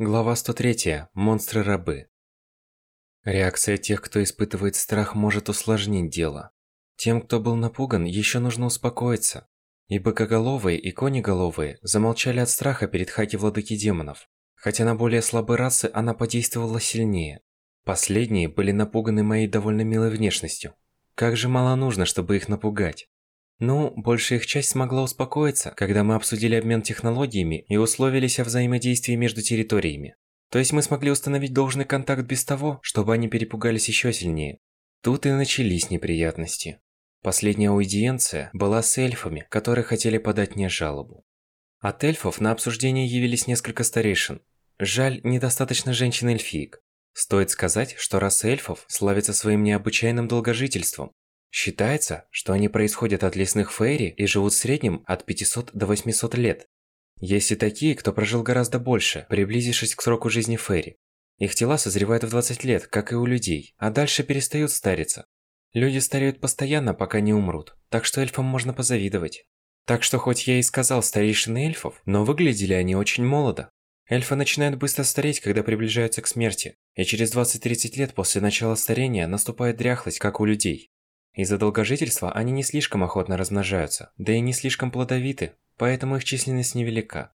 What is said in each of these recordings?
Глава 103. Монстры-рабы. Реакция тех, кто испытывает страх, может усложнить дело. Тем, кто был напуган, еще нужно успокоиться. И быкоголовые, и конеголовые замолчали от страха перед хаки-владыки демонов. Хотя на более слабые расы она подействовала сильнее. Последние были напуганы моей довольно милой внешностью. Как же мало нужно, чтобы их напугать. Ну, большая их часть смогла успокоиться, когда мы обсудили обмен технологиями и условились о взаимодействии между территориями. То есть мы смогли установить должный контакт без того, чтобы они перепугались еще сильнее. Тут и начались неприятности. Последняя аудиенция была с эльфами, которые хотели подать мне жалобу. От эльфов на обсуждение явились несколько старейшин. Жаль, недостаточно женщин-эльфиек. Стоит сказать, что раса эльфов славится своим необычайным долгожительством, Считается, что они происходят от лесных фейри и живут в среднем от 500 до 800 лет. Есть и такие, кто прожил гораздо больше, приблизившись к сроку жизни фейри. Их тела созревают в 20 лет, как и у людей, а дальше перестают стариться. Люди стареют постоянно, пока не умрут, так что эльфам можно позавидовать. Так что хоть я и сказал старейшины эльфов, но выглядели они очень молодо. Эльфы начинают быстро стареть, когда приближаются к смерти, и через 20-30 лет после начала старения наступает дряхлость, как у людей. Из-за долгожительства они не слишком охотно размножаются, да и не слишком плодовиты, поэтому их численность невелика.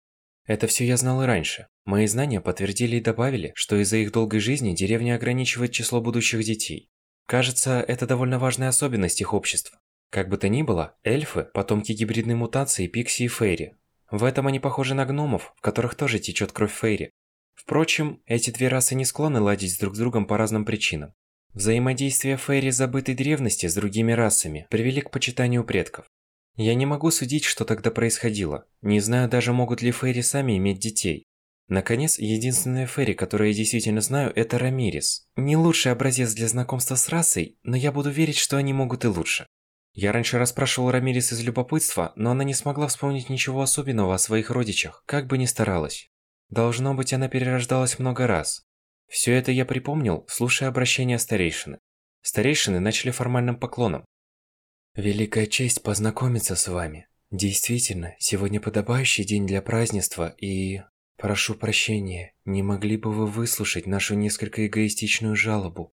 Это все я знал и раньше. Мои знания подтвердили и добавили, что из-за их долгой жизни деревня ограничивает число будущих детей. Кажется, это довольно важная особенность их общества. Как бы то ни было, эльфы – потомки гибридной мутации Пикси и Фейри. В этом они похожи на гномов, в которых тоже течет кровь Фейри. Впрочем, эти две расы не склонны ладить друг с другом по разным причинам. Взаимодействие Фейри забытой древности с другими расами привели к почитанию предков. Я не могу судить, что тогда происходило. Не знаю даже, могут ли Фейри сами иметь детей. Наконец, единственная Фейри, которую я действительно знаю, это Рамирис. Не лучший образец для знакомства с расой, но я буду верить, что они могут и лучше. Я раньше расспрашивал Рамирис из любопытства, но она не смогла вспомнить ничего особенного о своих родичах, как бы ни старалась. Должно быть, она перерождалась много раз. Все это я припомнил, слушая обращение старейшины. Старейшины начали формальным поклоном. «Великая честь познакомиться с вами. Действительно, сегодня подобающий день для празднества и... Прошу прощения, не могли бы вы выслушать нашу несколько эгоистичную жалобу?»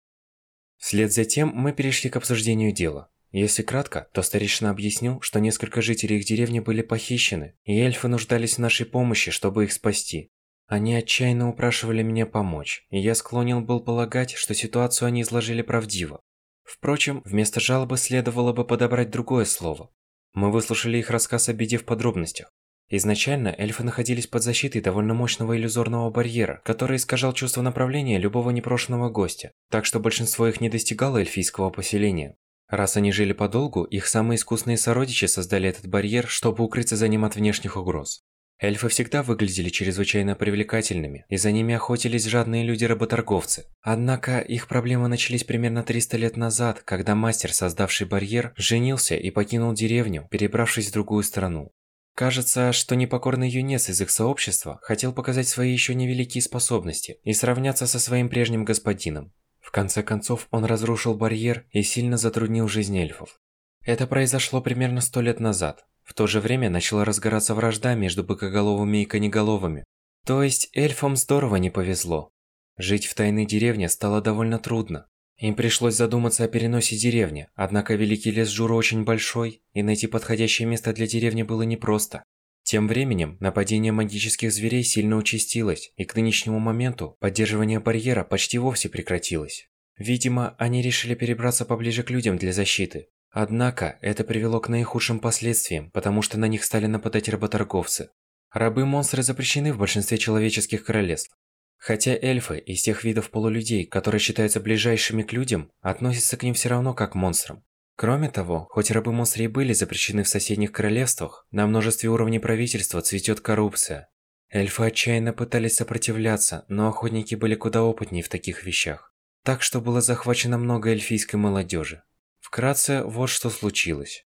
Вслед за тем мы перешли к обсуждению дела. Если кратко, то старейшина объяснил, что несколько жителей их деревни были похищены, и эльфы нуждались в нашей помощи, чтобы их спасти. Они отчаянно упрашивали меня помочь, и я склонен был полагать, что ситуацию они изложили правдиво. Впрочем, вместо жалобы следовало бы подобрать другое слово. Мы выслушали их рассказ о беде в подробностях. Изначально эльфы находились под защитой довольно мощного иллюзорного барьера, который искажал чувство направления любого непрошенного гостя, так что большинство их не достигало эльфийского поселения. Раз они жили подолгу, их самые искусные сородичи создали этот барьер, чтобы укрыться за ним от внешних угроз. Эльфы всегда выглядели чрезвычайно привлекательными, и за ними охотились жадные люди-работорговцы. Однако их проблемы начались примерно 300 лет назад, когда мастер, создавший барьер, женился и покинул деревню, перебравшись в другую страну. Кажется, что непокорный юнец из их сообщества хотел показать свои еще невеликие способности и сравняться со своим прежним господином. В конце концов, он разрушил барьер и сильно затруднил жизнь эльфов. Это произошло примерно сто лет назад. В то же время начала разгораться вражда между быкоголовыми и конеголовыми. То есть эльфам здорово не повезло. Жить в тайной деревне стало довольно трудно. Им пришлось задуматься о переносе деревни, однако Великий лес Жура очень большой, и найти подходящее место для деревни было непросто. Тем временем нападение магических зверей сильно участилось, и к нынешнему моменту поддерживание барьера почти вовсе прекратилось. Видимо, они решили перебраться поближе к людям для защиты, Однако, это привело к наихудшим последствиям, потому что на них стали нападать работорговцы. Рабы-монстры запрещены в большинстве человеческих королевств. Хотя эльфы из тех видов полулюдей, которые считаются ближайшими к людям, относятся к ним все равно как к монстрам. Кроме того, хоть рабы-монстры и были запрещены в соседних королевствах, на множестве уровней правительства цветет коррупция. Эльфы отчаянно пытались сопротивляться, но охотники были куда опытнее в таких вещах. Так что было захвачено много эльфийской молодежи. Вкратце, вот что случилось.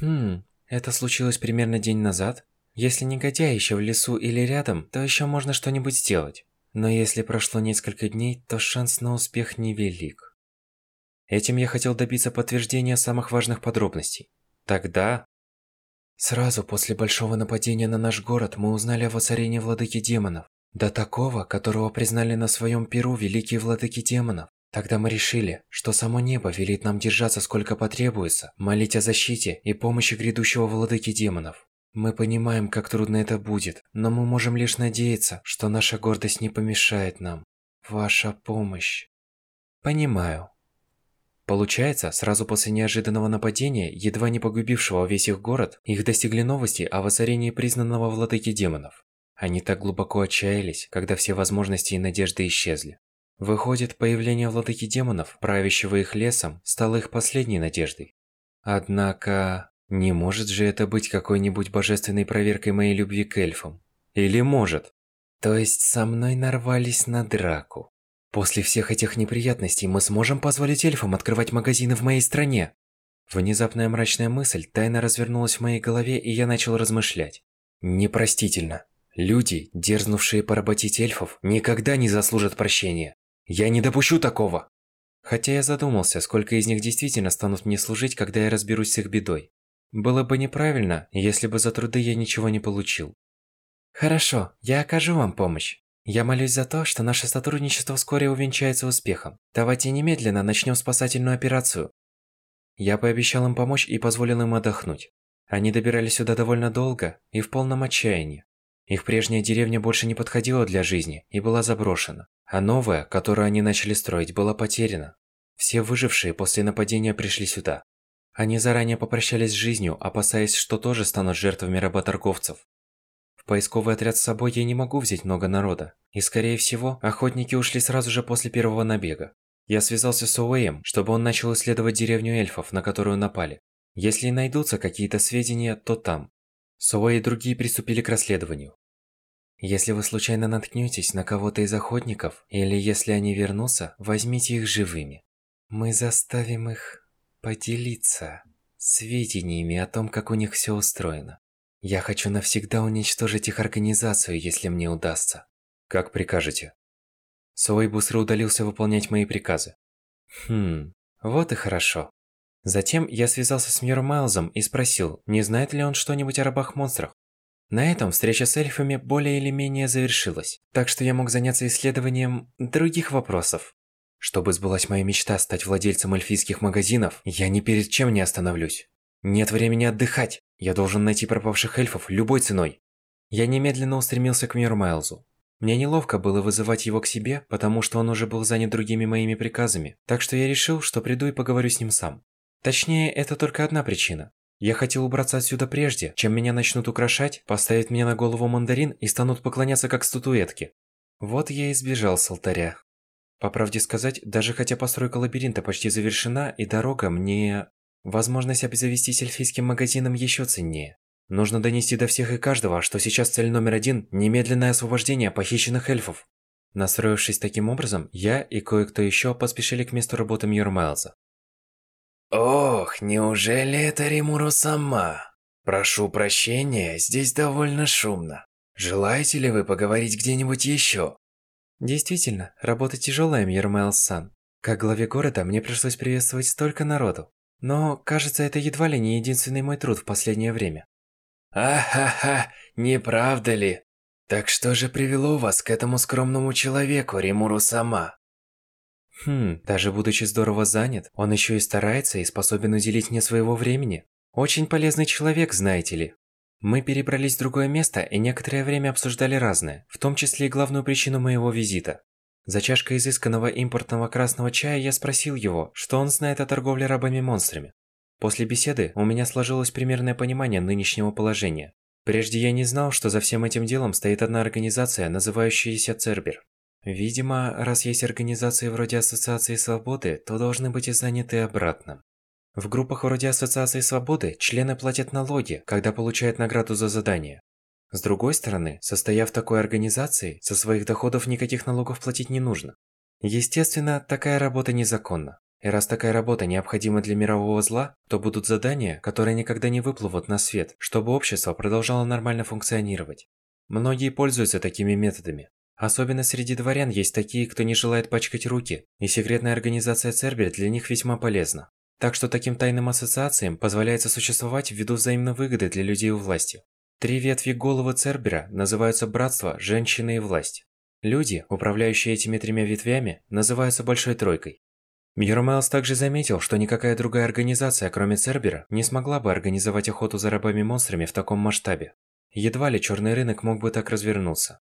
Хм, это случилось примерно день назад? Если негодяй еще в лесу или рядом, то еще можно что-нибудь сделать. Но если прошло несколько дней, то шанс на успех невелик. Этим я хотел добиться подтверждения самых важных подробностей. Тогда... Сразу после большого нападения на наш город мы узнали о воцарении владыки демонов. До такого, которого признали на своем перу великие владыки демонов. Тогда мы решили, что само небо велит нам держаться сколько потребуется, молить о защите и помощи грядущего владыки демонов. Мы понимаем, как трудно это будет, но мы можем лишь надеяться, что наша гордость не помешает нам. Ваша помощь. Понимаю. Получается, сразу после неожиданного нападения, едва не погубившего весь их город, их достигли новости о воцарении признанного владыки демонов. Они так глубоко отчаялись, когда все возможности и надежды исчезли. Выходит, появление владыки демонов, правящего их лесом, стало их последней надеждой. Однако, не может же это быть какой-нибудь божественной проверкой моей любви к эльфам? Или может? То есть со мной нарвались на драку. После всех этих неприятностей мы сможем позволить эльфам открывать магазины в моей стране? Внезапная мрачная мысль тайно развернулась в моей голове, и я начал размышлять. Непростительно. Люди, дерзнувшие поработить эльфов, никогда не заслужат прощения. Я не допущу такого! Хотя я задумался, сколько из них действительно станут мне служить, когда я разберусь с их бедой. Было бы неправильно, если бы за труды я ничего не получил. Хорошо, я окажу вам помощь. Я молюсь за то, что наше сотрудничество вскоре увенчается успехом. Давайте немедленно начнем спасательную операцию. Я пообещал им помочь и позволил им отдохнуть. Они добирались сюда довольно долго и в полном отчаянии. Их прежняя деревня больше не подходила для жизни и была заброшена, а новая, которую они начали строить, была потеряна. Все выжившие после нападения пришли сюда. Они заранее попрощались с жизнью, опасаясь, что тоже станут жертвами работорговцев. В поисковый отряд с собой я не могу взять много народа, и скорее всего, охотники ушли сразу же после первого набега. Я связался с Уэем, чтобы он начал исследовать деревню эльфов, на которую напали. Если найдутся какие-то сведения, то там. Суэй и другие приступили к расследованию. Если вы случайно наткнетесь на кого-то из охотников, или если они вернутся, возьмите их живыми. Мы заставим их поделиться сведениями о том, как у них все устроено. Я хочу навсегда уничтожить их организацию, если мне удастся. Как прикажете. Суэй быстро удалился выполнять мои приказы. Хм, вот и хорошо. Затем я связался с Мьюр Майлзом и спросил, не знает ли он что-нибудь о рабах-монстрах. На этом встреча с эльфами более или менее завершилась, так что я мог заняться исследованием других вопросов. Чтобы сбылась моя мечта стать владельцем эльфийских магазинов, я ни перед чем не остановлюсь. Нет времени отдыхать, я должен найти пропавших эльфов любой ценой. Я немедленно устремился к Мьюр Майлзу. Мне неловко было вызывать его к себе, потому что он уже был занят другими моими приказами, так что я решил, что приду и поговорю с ним сам. Точнее, это только одна причина. Я хотел убраться отсюда прежде, чем меня начнут украшать, поставить мне на голову мандарин и станут поклоняться как статуэтки. Вот я и сбежал с алтаря. По правде сказать, даже хотя постройка лабиринта почти завершена и дорога мне... Возможность обзавестись эльфийским магазином еще ценнее. Нужно донести до всех и каждого, что сейчас цель номер один – немедленное освобождение похищенных эльфов. Настроившись таким образом, я и кое-кто еще поспешили к месту работы Мьюр Майлза. Ох, неужели это Римуру сама? Прошу прощения, здесь довольно шумно. Желаете ли вы поговорить где-нибудь еще? Действительно, работа тяжелая, Мьермайл-сан. Как главе города мне пришлось приветствовать столько народу. Но, кажется, это едва ли не единственный мой труд в последнее время. Ахаха, не правда ли? Так что же привело вас к этому скромному человеку, Римуру сама? Хм, даже будучи здорово занят, он еще и старается и способен уделить мне своего времени. Очень полезный человек, знаете ли. Мы перебрались в другое место и некоторое время обсуждали разное, в том числе и главную причину моего визита. За чашкой изысканного импортного красного чая я спросил его, что он знает о торговле рабами-монстрами. После беседы у меня сложилось примерное понимание нынешнего положения. Прежде я не знал, что за всем этим делом стоит одна организация, называющаяся Цербер. Видимо, раз есть организации вроде Ассоциации Свободы, то должны быть и заняты обратно. В группах вроде Ассоциации Свободы члены платят налоги, когда получают награду за задание. С другой стороны, состояв в такой организации, со своих доходов никаких налогов платить не нужно. Естественно, такая работа незаконна. И раз такая работа необходима для мирового зла, то будут задания, которые никогда не выплывут на свет, чтобы общество продолжало нормально функционировать. Многие пользуются такими методами, Особенно среди дворян есть такие, кто не желает пачкать руки, и секретная организация Цербер для них весьма полезна. Так что таким тайным ассоциациям позволяется существовать ввиду взаимной выгоды для людей у власти. Три ветви головы Цербера называются Братство, Женщина и Власть. Люди, управляющие этими тремя ветвями, называются Большой Тройкой. Мьюрмайлс также заметил, что никакая другая организация, кроме Цербера, не смогла бы организовать охоту за рабами-монстрами в таком масштабе. Едва ли черный рынок мог бы так развернуться.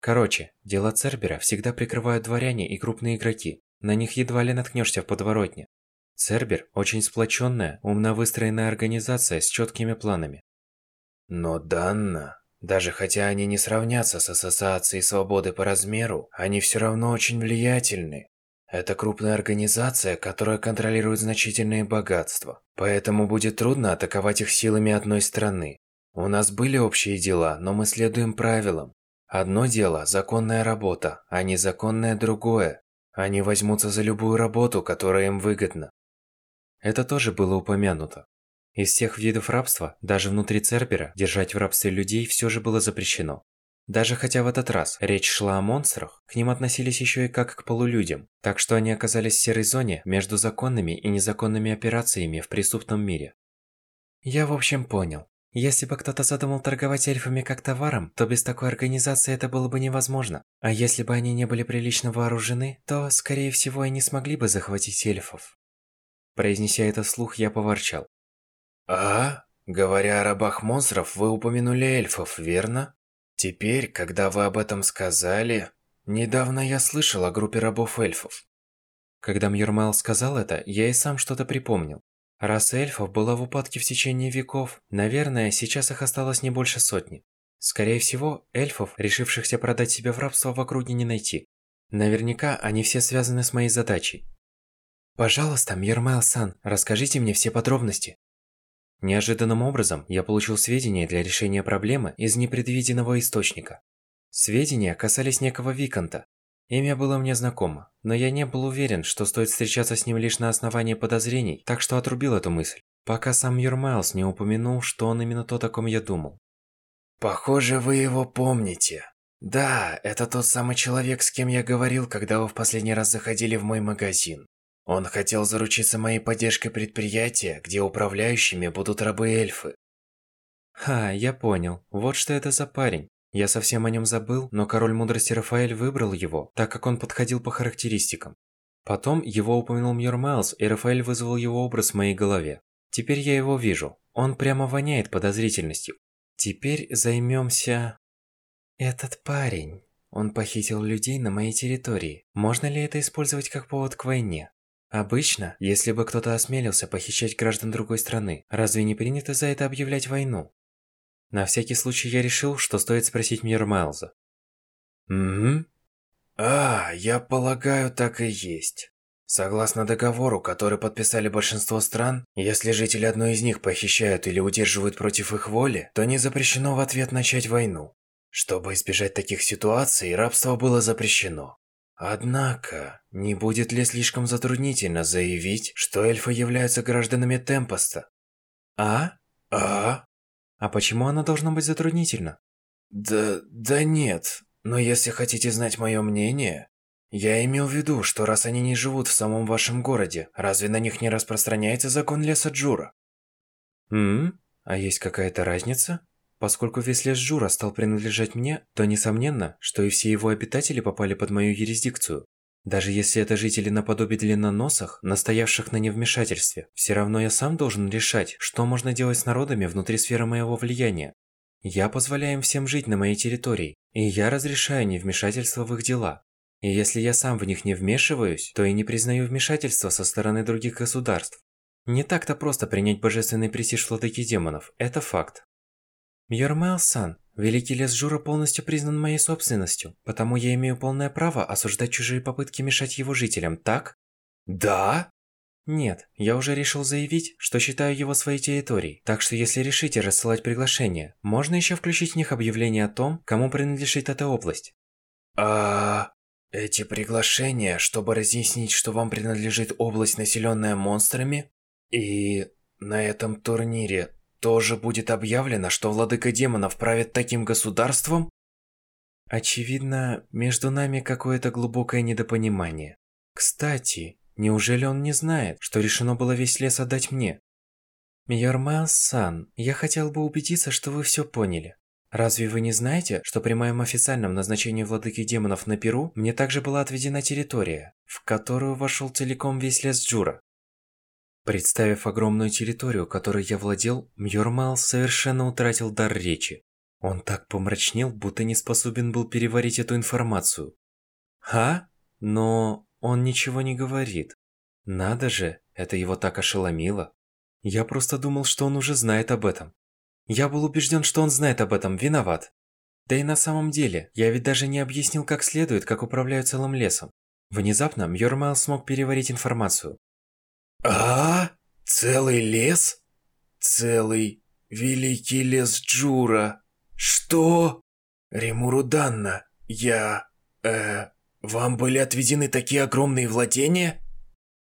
Короче, дела Цербера всегда прикрывают дворяне и крупные игроки. На них едва ли наткнешься в подворотне. Цербер – очень сплоченная, умно выстроенная организация с четкими планами. Но Данна, даже хотя они не сравнятся с Ассоциацией Свободы по размеру, они все равно очень влиятельны. Это крупная организация, которая контролирует значительные богатства. Поэтому будет трудно атаковать их силами одной страны. У нас были общие дела, но мы следуем правилам. Одно дело – законная работа, а незаконное – другое. Они возьмутся за любую работу, которая им выгодна. Это тоже было упомянуто. Из всех видов рабства, даже внутри Цербера, держать в рабстве людей все же было запрещено. Даже хотя в этот раз речь шла о монстрах, к ним относились еще и как к полулюдям, так что они оказались в серой зоне между законными и незаконными операциями в преступном мире. Я в общем понял. Если бы кто-то задумал торговать эльфами как товаром, то без такой организации это было бы невозможно. А если бы они не были прилично вооружены, то, скорее всего, и не смогли бы захватить эльфов. Произнеся это вслух, я поворчал. А? Говоря о рабах монстров, вы упомянули эльфов, верно? Теперь, когда вы об этом сказали... Недавно я слышал о группе рабов-эльфов. Когда Мьермал сказал это, я и сам что-то припомнил. Раса эльфов была в упадке в течение веков. Наверное, сейчас их осталось не больше сотни. Скорее всего, эльфов, решившихся продать себя в рабство в округе, не найти. Наверняка они все связаны с моей задачей. Пожалуйста, Мьермайл-сан, расскажите мне все подробности. Неожиданным образом я получил сведения для решения проблемы из непредвиденного источника. Сведения касались некого Виконта, Имя было мне знакомо, но я не был уверен, что стоит встречаться с ним лишь на основании подозрений, так что отрубил эту мысль, пока сам Юрмайлз не упомянул, что он именно то, о ком я думал. Похоже, вы его помните. Да, это тот самый человек, с кем я говорил, когда вы в последний раз заходили в мой магазин. Он хотел заручиться моей поддержкой предприятия, где управляющими будут рабы-эльфы. Ха, я понял. Вот что это за парень. Я совсем о нем забыл, но король мудрости Рафаэль выбрал его, так как он подходил по характеристикам. Потом его упомянул Мьюр Майлз, и Рафаэль вызвал его образ в моей голове. Теперь я его вижу. Он прямо воняет подозрительностью. Теперь займемся... Этот парень. Он похитил людей на моей территории. Можно ли это использовать как повод к войне? Обычно, если бы кто-то осмелился похищать граждан другой страны, разве не принято за это объявлять войну? На всякий случай я решил, что стоит спросить Мир Майлза. Угу. А, я полагаю, так и есть. Согласно договору, который подписали большинство стран, если жители одной из них похищают или удерживают против их воли, то не запрещено в ответ начать войну. Чтобы избежать таких ситуаций, рабство было запрещено. Однако, не будет ли слишком затруднительно заявить, что эльфы являются гражданами Темпоста? А? А? А почему она должна быть затруднительна? Да, да нет. Но если хотите знать мое мнение, я имел в виду, что раз они не живут в самом вашем городе, разве на них не распространяется закон леса Джура? Ммм, а есть какая-то разница? Поскольку весь лес Джура стал принадлежать мне, то несомненно, что и все его обитатели попали под мою юрисдикцию. Даже если это жители наподобие длинноносых, настоявших на невмешательстве, все равно я сам должен решать, что можно делать с народами внутри сферы моего влияния. Я позволяю им всем жить на моей территории, и я разрешаю невмешательство в их дела. И если я сам в них не вмешиваюсь, то и не признаю вмешательства со стороны других государств. Не так-то просто принять божественный престиж владыки демонов, это факт. Мьермайл-сан, Великий лес Жура полностью признан моей собственностью, потому я имею полное право осуждать чужие попытки мешать его жителям, так? Да? Нет, я уже решил заявить, что считаю его своей территорией, так что если решите рассылать приглашения, можно еще включить в них объявление о том, кому принадлежит эта область. А эти приглашения, чтобы разъяснить, что вам принадлежит область, населенная монстрами? И на этом турнире тоже будет объявлено, что владыка демонов правит таким государством? Очевидно, между нами какое-то глубокое недопонимание. Кстати, неужели он не знает, что решено было весь лес отдать мне? Мьормаэл-сан, я хотел бы убедиться, что вы все поняли. Разве вы не знаете, что при моем официальном назначении владыки демонов на Перу мне также была отведена территория, в которую вошел целиком весь лес Джура? Представив огромную территорию, которой я владел, Мьормал совершенно утратил дар речи. Он так помрачнел, будто не способен был переварить эту информацию. «А? Но он ничего не говорит. Надо же, это его так ошеломило. Я просто думал, что он уже знает об этом. Я был убежден, что он знает об этом, виноват. Да и на самом деле, я ведь даже не объяснил как следует, как управляю целым лесом. Внезапно Мьормайл смог переварить информацию. А? Целый лес? Целый великий лес Джура. Что? Римуру Данна, я... э... Вам были отведены такие огромные владения?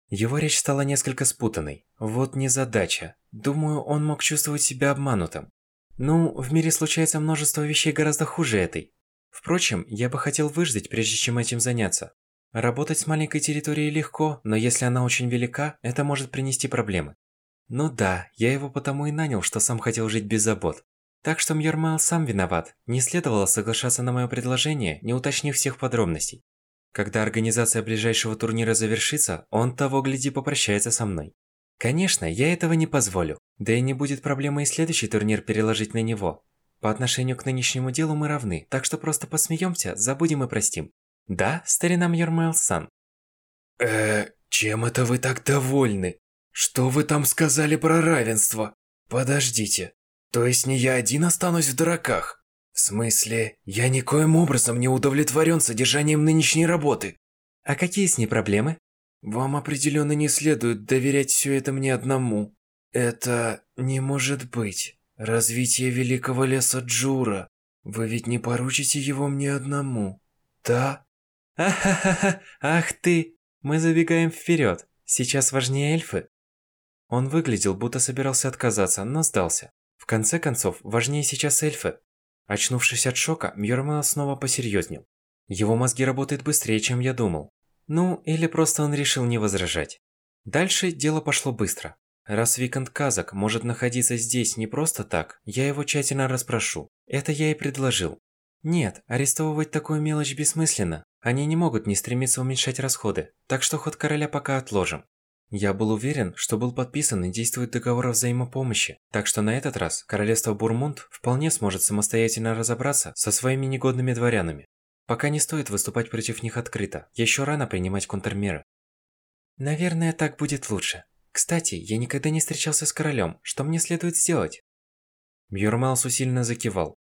Его речь стала несколько спутанной. Вот незадача. Думаю, он мог чувствовать себя обманутым. Ну, в мире случается множество вещей гораздо хуже этой. Впрочем, я бы хотел выждать, прежде чем этим заняться. Работать с маленькой территорией легко, но если она очень велика, это может принести проблемы. Ну да, я его потому и нанял, что сам хотел жить без забот. Так что Мьермайл сам виноват, не следовало соглашаться на мое предложение, не уточнив всех подробностей. Когда организация ближайшего турнира завершится, он того гляди попрощается со мной. Конечно, я этого не позволю. Да и не будет проблемы и следующий турнир переложить на него. По отношению к нынешнему делу мы равны, так что просто посмеемся, забудем и простим. Да, старина Мьермайл-сан? Э, чем это вы так довольны? Что вы там сказали про равенство? Подождите, то есть не я один останусь в дураках? В смысле, я никоим образом не удовлетворен содержанием нынешней работы. А какие с ней проблемы? Вам определенно не следует доверять все это мне одному. Это не может быть. Развитие великого леса Джура. Вы ведь не поручите его мне одному, да? Ахахаха, ах ты! Мы забегаем вперед. Сейчас важнее эльфы. Он выглядел, будто собирался отказаться, но сдался. В конце концов, важнее сейчас эльфы. Очнувшись от шока, Мьормел снова посерьезнел. Его мозги работают быстрее, чем я думал. Ну, или просто он решил не возражать. Дальше дело пошло быстро. Раз Викант Казак может находиться здесь не просто так, я его тщательно расспрошу. Это я и предложил. Нет, арестовывать такую мелочь бессмысленно. Они не могут не стремиться уменьшать расходы, так что ход короля пока отложим. Я был уверен, что был подписан и действует договор о взаимопомощи, так что на этот раз королевство Бурмунд вполне сможет самостоятельно разобраться со своими негодными дворянами. Пока не стоит выступать против них открыто, еще рано принимать контрмеры. Наверное, так будет лучше. Кстати, я никогда не встречался с королем, что мне следует сделать? Бьюрмалс усиленно закивал.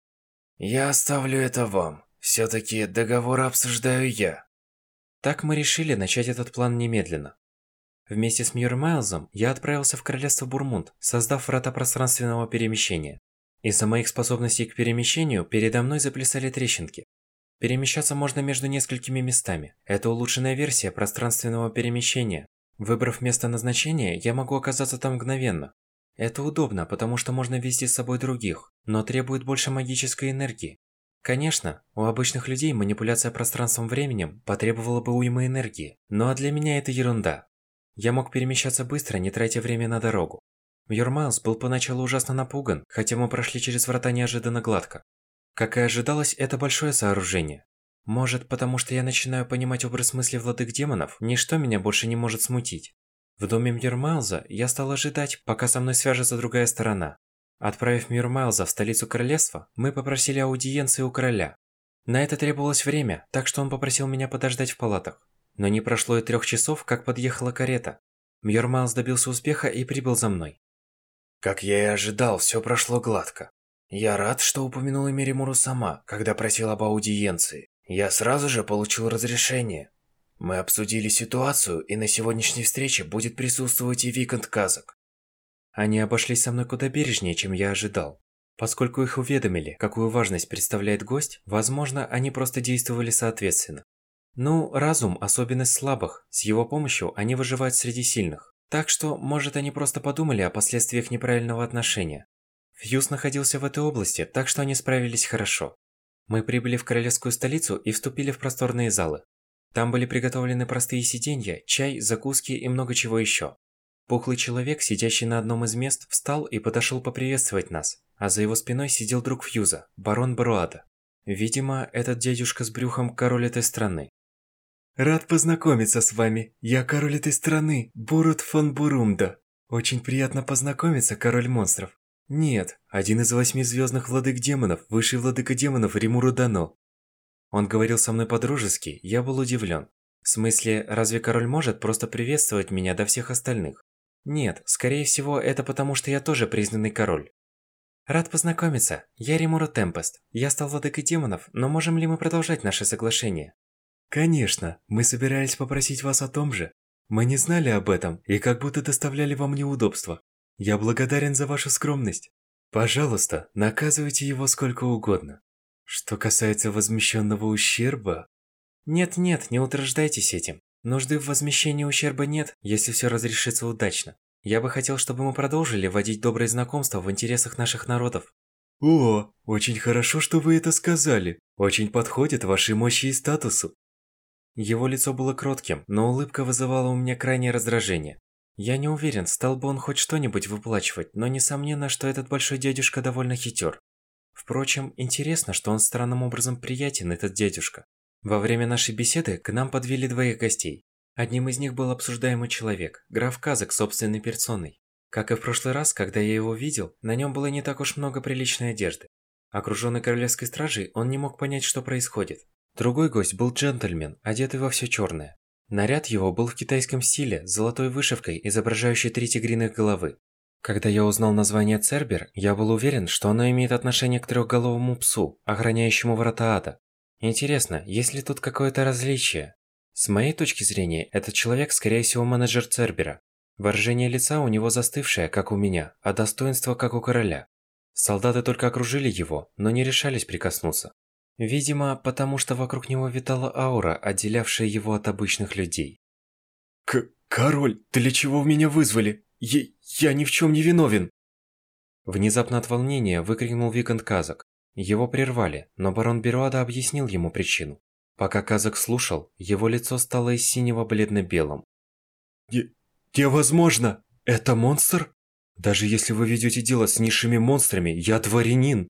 Я оставлю это вам. Все-таки договор обсуждаю я. Так мы решили начать этот план немедленно. Вместе с Мьюрмайлзом я отправился в королевство Бурмунд, создав врата пространственного перемещения. Из-за моих способностей к перемещению передо мной заплясали трещинки. Перемещаться можно между несколькими местами. Это улучшенная версия пространственного перемещения. Выбрав место назначения, я могу оказаться там мгновенно. Это удобно, потому что можно вести с собой других, но требует больше магической энергии. Конечно, у обычных людей манипуляция пространством-временем потребовала бы уймы энергии, но для меня это ерунда. Я мог перемещаться быстро, не тратя время на дорогу. Мьюрмайлз был поначалу ужасно напуган, хотя мы прошли через врата неожиданно гладко. Как и ожидалось, это большое сооружение. Может, потому что я начинаю понимать образ мысли владык демонов, ничто меня больше не может смутить. В доме Мьюрмайлза я стал ожидать, пока со мной свяжется другая сторона. Отправив Мьюрмайлза в столицу королевства, мы попросили аудиенции у короля. На это требовалось время, так что он попросил меня подождать в палатах. Но не прошло и трех часов, как подъехала карета. Мьормайлз добился успеха и прибыл за мной. Как я и ожидал, все прошло гладко. Я рад, что упомянула Меримуру сама, когда просил об аудиенции. Я сразу же получил разрешение. Мы обсудили ситуацию, и на сегодняшней встрече будет присутствовать и Викант Казак. Они обошлись со мной куда бережнее, чем я ожидал. Поскольку их уведомили, какую важность представляет гость, возможно, они просто действовали соответственно. Ну, разум – особенность слабых, с его помощью они выживают среди сильных. Так что, может, они просто подумали о последствиях неправильного отношения. Фьюз находился в этой области, так что они справились хорошо. Мы прибыли в королевскую столицу и вступили в просторные залы. Там были приготовлены простые сиденья, чай, закуски и много чего еще. Пухлый человек, сидящий на одном из мест, встал и подошел поприветствовать нас, а за его спиной сидел друг Фьюза, барон Бруада. Видимо, этот дядюшка с брюхом король этой страны. Рад познакомиться с вами. Я король этой страны, Бурут фон Бурумда. Очень приятно познакомиться, король монстров. Нет, один из восьми звездных владык демонов, высший владыка демонов Римуру Дано. Он говорил со мной по-дружески, я был удивлен. В смысле, разве король может просто приветствовать меня до всех остальных? Нет, скорее всего, это потому, что я тоже признанный король. Рад познакомиться. Я Римуру Темпест. Я стал владыкой демонов, но можем ли мы продолжать наше соглашение? Конечно, мы собирались попросить вас о том же. Мы не знали об этом и как будто доставляли вам неудобства. Я благодарен за вашу скромность. Пожалуйста, наказывайте его сколько угодно. Что касается возмещенного ущерба... Нет-нет, не утверждайтесь этим. Нужды в возмещении ущерба нет, если все разрешится удачно. Я бы хотел, чтобы мы продолжили вводить добрые знакомства в интересах наших народов. О, очень хорошо, что вы это сказали. Очень подходит вашей мощи и статусу. Его лицо было кротким, но улыбка вызывала у меня крайнее раздражение. Я не уверен, стал бы он хоть что-нибудь выплачивать, но несомненно, что этот большой дядюшка довольно хитер. Впрочем, интересно, что он странным образом приятен, этот дядюшка. Во время нашей беседы к нам подвели двоих гостей. Одним из них был обсуждаемый человек, граф Казак собственной персоной. Как и в прошлый раз, когда я его видел, на нем было не так уж много приличной одежды. Окруженный королевской стражей, он не мог понять, что происходит. Другой гость был джентльмен, одетый во все черное. Наряд его был в китайском стиле, с золотой вышивкой, изображающей три тигриных головы. Когда я узнал название Цербер, я был уверен, что оно имеет отношение к трехголовому псу, охраняющему врата ада. Интересно, есть ли тут какое-то различие? С моей точки зрения, этот человек, скорее всего, менеджер Цербера. Выражение лица у него застывшее, как у меня, а достоинство, как у короля. Солдаты только окружили его, но не решались прикоснуться. Видимо, потому что вокруг него витала аура, отделявшая его от обычных людей. К «Король, для чего меня вызвали? Я, я ни в чем не виновен!» Внезапно от волнения выкрикнул Викант Казак. Его прервали, но барон Беруада объяснил ему причину. Пока Казак слушал, его лицо стало из синего бледно-белым. Не, «Невозможно! Это монстр? Даже если вы ведете дело с низшими монстрами, я дворянин!»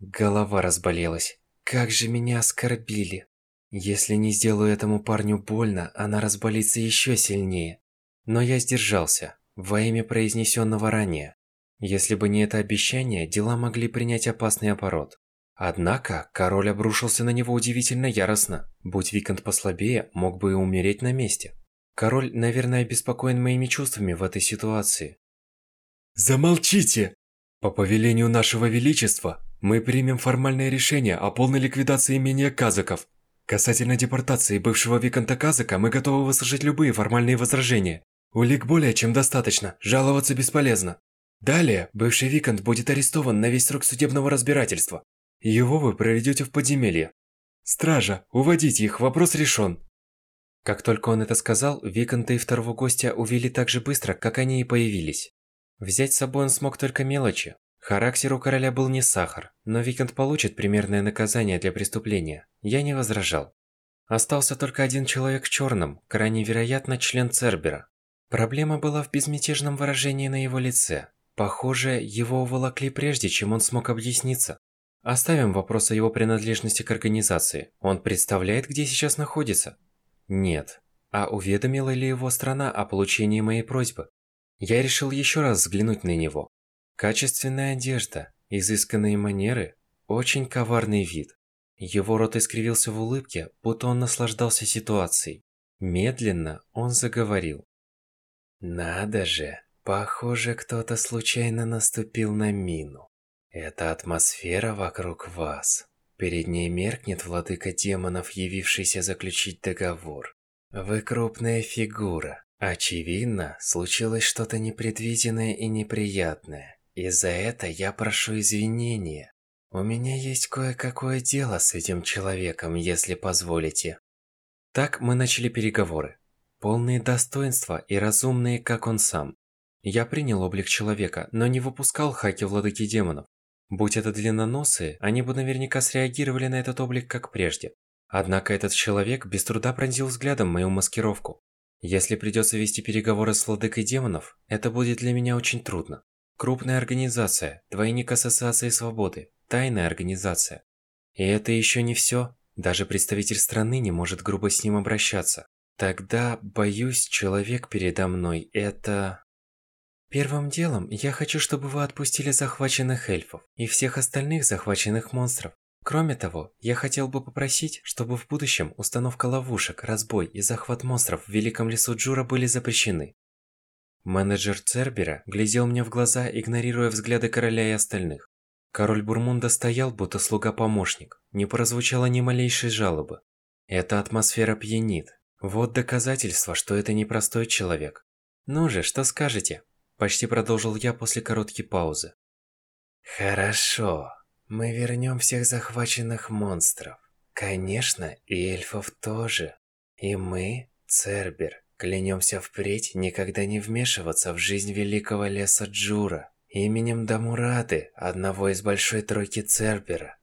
Голова разболелась. Как же меня оскорбили. Если не сделаю этому парню больно, она разболится еще сильнее. Но я сдержался, во имя произнесенного ранее. Если бы не это обещание, дела могли принять опасный оборот. Однако, король обрушился на него удивительно яростно. Будь Викант послабее, мог бы и умереть на месте. Король, наверное, обеспокоен моими чувствами в этой ситуации. Замолчите! По повелению нашего величества, мы примем формальное решение о полной ликвидации имения Казаков. Касательно депортации бывшего Виканта Казака, мы готовы выслушать любые формальные возражения. Улик более чем достаточно, жаловаться бесполезно. Далее, бывший Викант будет арестован на весь срок судебного разбирательства. Его вы проведете в подземелье. Стража, уводите их, вопрос решен. Как только он это сказал, Виканта и второго гостя увели так же быстро, как они и появились. Взять с собой он смог только мелочи. Характер у короля был не сахар, но Викант получит примерное наказание для преступления. Я не возражал. Остался только один человек в черном, крайне вероятно, член Цербера. Проблема была в безмятежном выражении на его лице. Похоже, его уволокли прежде, чем он смог объясниться. Оставим вопрос о его принадлежности к организации. Он представляет, где сейчас находится? Нет. А уведомила ли его страна о получении моей просьбы? Я решил еще раз взглянуть на него. Качественная одежда, изысканные манеры, очень коварный вид. Его рот искривился в улыбке, будто он наслаждался ситуацией. Медленно он заговорил. «Надо же, похоже, кто-то случайно наступил на мину. Это атмосфера вокруг вас. Перед ней меркнет владыка демонов, явившийся заключить договор. Вы крупная фигура. Очевидно, случилось что-то непредвиденное и неприятное. И за это я прошу извинения. У меня есть кое-какое дело с этим человеком, если позволите. Так мы начали переговоры. Полные достоинства и разумные, как он сам. Я принял облик человека, но не выпускал хаки владыки демонов. Будь это длинноносые, они бы наверняка среагировали на этот облик как прежде. Однако этот человек без труда пронзил взглядом мою маскировку. Если придется вести переговоры с владыкой демонов, это будет для меня очень трудно. Крупная организация, двойник Ассоциации Свободы, тайная организация. И это еще не все. Даже представитель страны не может грубо с ним обращаться. Тогда, боюсь, человек передо мной – это... Первым делом, я хочу, чтобы вы отпустили захваченных эльфов и всех остальных захваченных монстров. Кроме того, я хотел бы попросить, чтобы в будущем установка ловушек, разбой и захват монстров в Великом лесу Джура были запрещены. Менеджер Цербера глядел мне в глаза, игнорируя взгляды короля и остальных. Король Бурмунда стоял, будто слуга-помощник. Не прозвучало ни малейшей жалобы. Эта атмосфера пьянит. Вот доказательство, что это не простой человек. Ну же, что скажете? Почти продолжил я после короткой паузы. Хорошо. Мы вернем всех захваченных монстров. Конечно, и эльфов тоже. И мы, Цербер, клянемся впредь никогда не вмешиваться в жизнь великого леса Джура. Именем Дамурады, одного из большой тройки Цербера.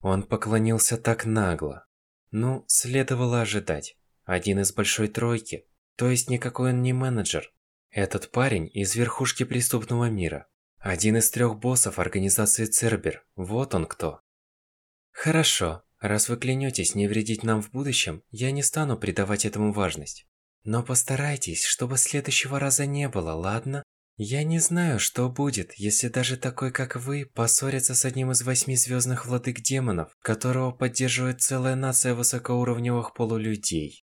Он поклонился так нагло. Ну, следовало ожидать. Один из большой тройки. То есть никакой он не менеджер. Этот парень из верхушки преступного мира. Один из трех боссов организации Цербер. Вот он кто. Хорошо. Раз вы клянетесь не вредить нам в будущем, я не стану придавать этому важность. Но постарайтесь, чтобы следующего раза не было, ладно? Я не знаю, что будет, если даже такой, как вы, поссорится с одним из восьми звездных владык демонов, которого поддерживает целая нация высокоуровневых полулюдей.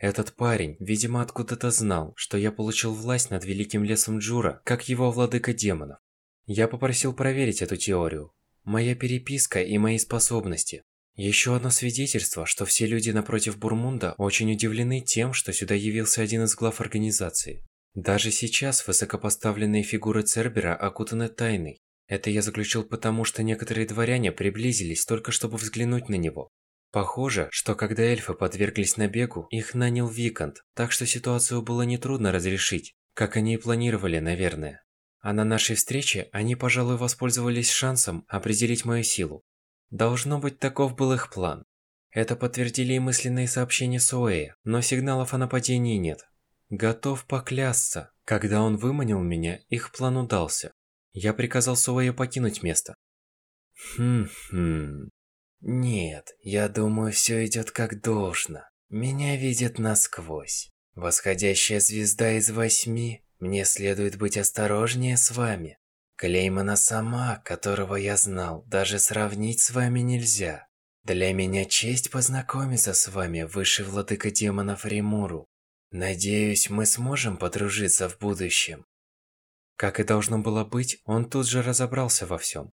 Этот парень, видимо, откуда-то знал, что я получил власть над Великим Лесом Джура, как его владыка демонов. Я попросил проверить эту теорию. Моя переписка и мои способности. Еще одно свидетельство, что все люди напротив Бурмунда очень удивлены тем, что сюда явился один из глав организации. Даже сейчас высокопоставленные фигуры Цербера окутаны тайной. Это я заключил потому, что некоторые дворяне приблизились только чтобы взглянуть на него. Похоже, что когда эльфы подверглись набегу, их нанял Викант, так что ситуацию было нетрудно разрешить, как они и планировали, наверное. А на нашей встрече они, пожалуй, воспользовались шансом определить мою силу. Должно быть, таков был их план. Это подтвердили и мысленные сообщения Суэя, но сигналов о нападении нет. Готов поклясться, когда он выманил меня, их план удался. Я приказал Суэю покинуть место. Хм-хм... Нет, я думаю, все идет как должно. Меня видят насквозь. Восходящая звезда из восьми, мне следует быть осторожнее с вами. Клеймана сама, которого я знал, даже сравнить с вами нельзя. Для меня честь познакомиться с вами, высший владыка демонов Римуру. Надеюсь, мы сможем подружиться в будущем. Как и должно было быть, он тут же разобрался во всем.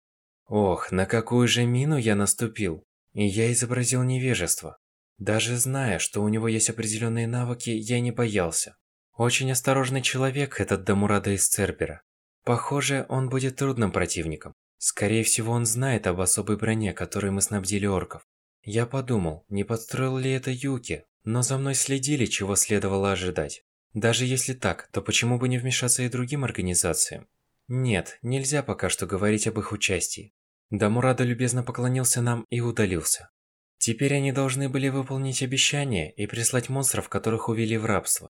Ох, на какую же мину я наступил. И я изобразил невежество. Даже зная, что у него есть определенные навыки, я не боялся. Очень осторожный человек этот Дамурада из Цербера. Похоже, он будет трудным противником. Скорее всего, он знает об особой броне, которой мы снабдили орков. Я подумал, не подстроил ли это Юки, но за мной следили, чего следовало ожидать. Даже если так, то почему бы не вмешаться и другим организациям? Нет, нельзя пока что говорить об их участии. Дамурада любезно поклонился нам и удалился. Теперь они должны были выполнить обещание и прислать монстров, которых увели в рабство.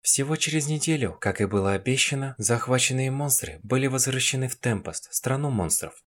Всего через неделю, как и было обещано, захваченные монстры были возвращены в Темпост, страну монстров.